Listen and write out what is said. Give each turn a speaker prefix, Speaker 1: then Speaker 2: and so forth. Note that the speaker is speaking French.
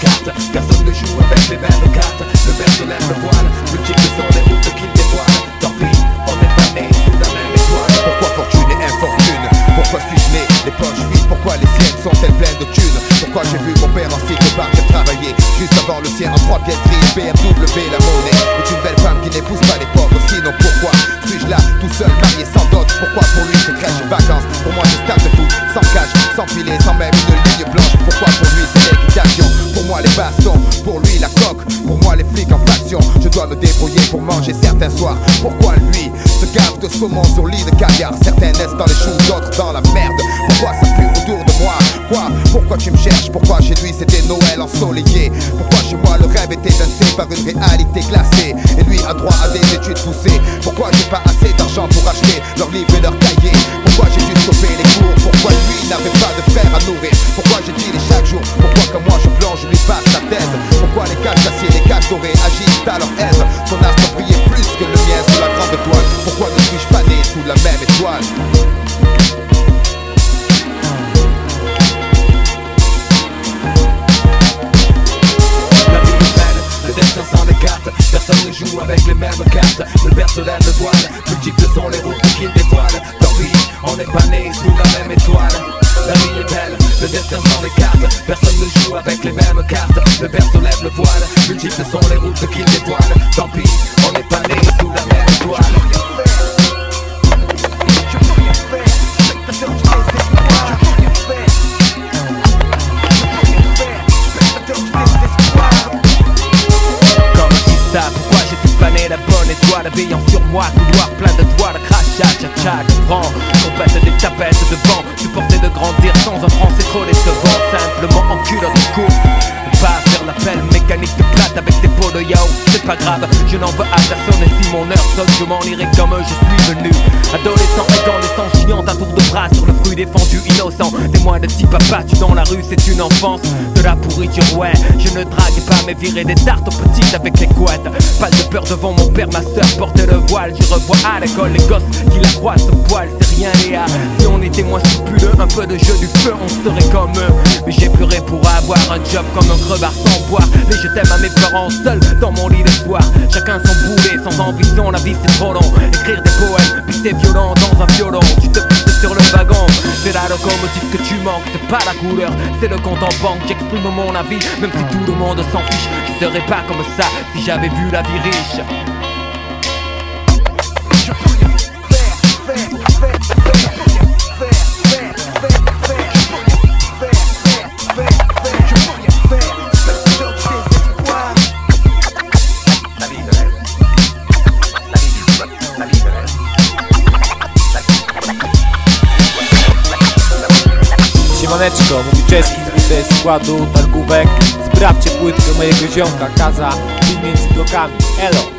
Speaker 1: cartes Personne ne joue avec les mêmes cartes. Le père se lève le voile Multiples sont les routes qu'il dévoile. Tant pis, on n'est pas né sous la même étoile.
Speaker 2: Pourquoi fortune et infortune? Pourquoi suis-je né les poches? Vides Pourquoi les siennes sont-elles pleines de thunes? Pourquoi j'ai vu mon père en cycle bar j'ai travaillé Juste avant le sien en trois pièces grises BMW la monnaie. Est une belle femme qui n'épouse pas les pauvres. Sinon pourquoi suis-je là tout seul marié sans dot? Pourquoi pour lui c'est crèche vacances? Pour moi c'est stade de foot sans cash, sans filet, sans même Pour moi les flics en faction Je dois me débrouiller pour manger certains soirs. Pourquoi lui se gave de saumon sur lit de caviar Certains naissent dans les choux, d'autres dans la merde. Pourquoi ça pue autour de moi? Quoi? Pourquoi tu me cherches? Pourquoi chez lui c'était Noël ensoleillé? Pourquoi chez moi le rêve était dansé par une réalité glacée? Et lui a droit à des études poussées. Pourquoi j'ai pas assez d'argent pour acheter leurs livres et leurs cahiers? Pourquoi j'ai dû stopper les cours? Pourquoi lui n'avait pas de frère à nourrir? Pourquoi j'ai dit chaque jour? Pourquoi comme moi je plonge, lui passe la tête Pourquoi les d'acier, les caches dorées agissent à leur aise. Son astre brillait plus que le mien sous la grande étoile Pourquoi ne suis-je pas né sous la même étoile?
Speaker 1: La vie est belle, le destin s'en écarte. Personne ne joue avec les mêmes cartes. Le père se lève le voile Multiples sont les routes qu'il dévoile Tant pis, on n'est pas né sous la même étoile Est belle, le destin s'en écarte Personne ne joue avec les mêmes cartes. Le se lève le voile. Multiples sont les routes qu'il dévoile. Tant pis, on n'est pas né sous la même étoile pourquoi j'ai plané la bonne étoile Veillant sur moi, couloir plein de toiles Crachat, tcha tcha, grand Trompette des tapettes de de grandir sans un franc c'est trop décevant Simplement en culotte de course Pas faire l'appel mécanique de plate avec des pots de yaourt C'est pas grave, je n'en veux à personne Et si mon heure sonne, je m'en irai comme je suis venu. Adolescent, adolescent, chiant un tour de bras sur le fruit défendu innocent. Témoin de petit papa, tu dans la rue, c'est une enfance. De la pourriture, ouais, je ne drague pas Mais virer des tartes aux petites avec les couettes. Pas de peur devant mon père, ma soeur portait le voile. Je revois à l'école les gosses qui la croisent au poil C'est rien On était moins scrupuleux Un peu de jeu du feu, on serait comme eux. Mais j'ai pleuré pour avoir un job comme un crevard sans boire Mais je t'aime à mes parents seuls dans mon lit de soir. Chacun son boulet, sans ambition, la vie c'est trop long. Écrire des poèmes, puis c'est violent dans un violon. Tu te pousses sur le wagon, c'est la locomotive que tu manques C'est pas la couleur, c'est le compte en banque J'exprime mon avis, même si tout le monde s'en fiche Je serais pas comme ça si j'avais vu la vie riche
Speaker 3: Mówi czeski z składu targówek. Sprawdźcie płytkę mojego ziomka Kaza, dzień między blokami. Elo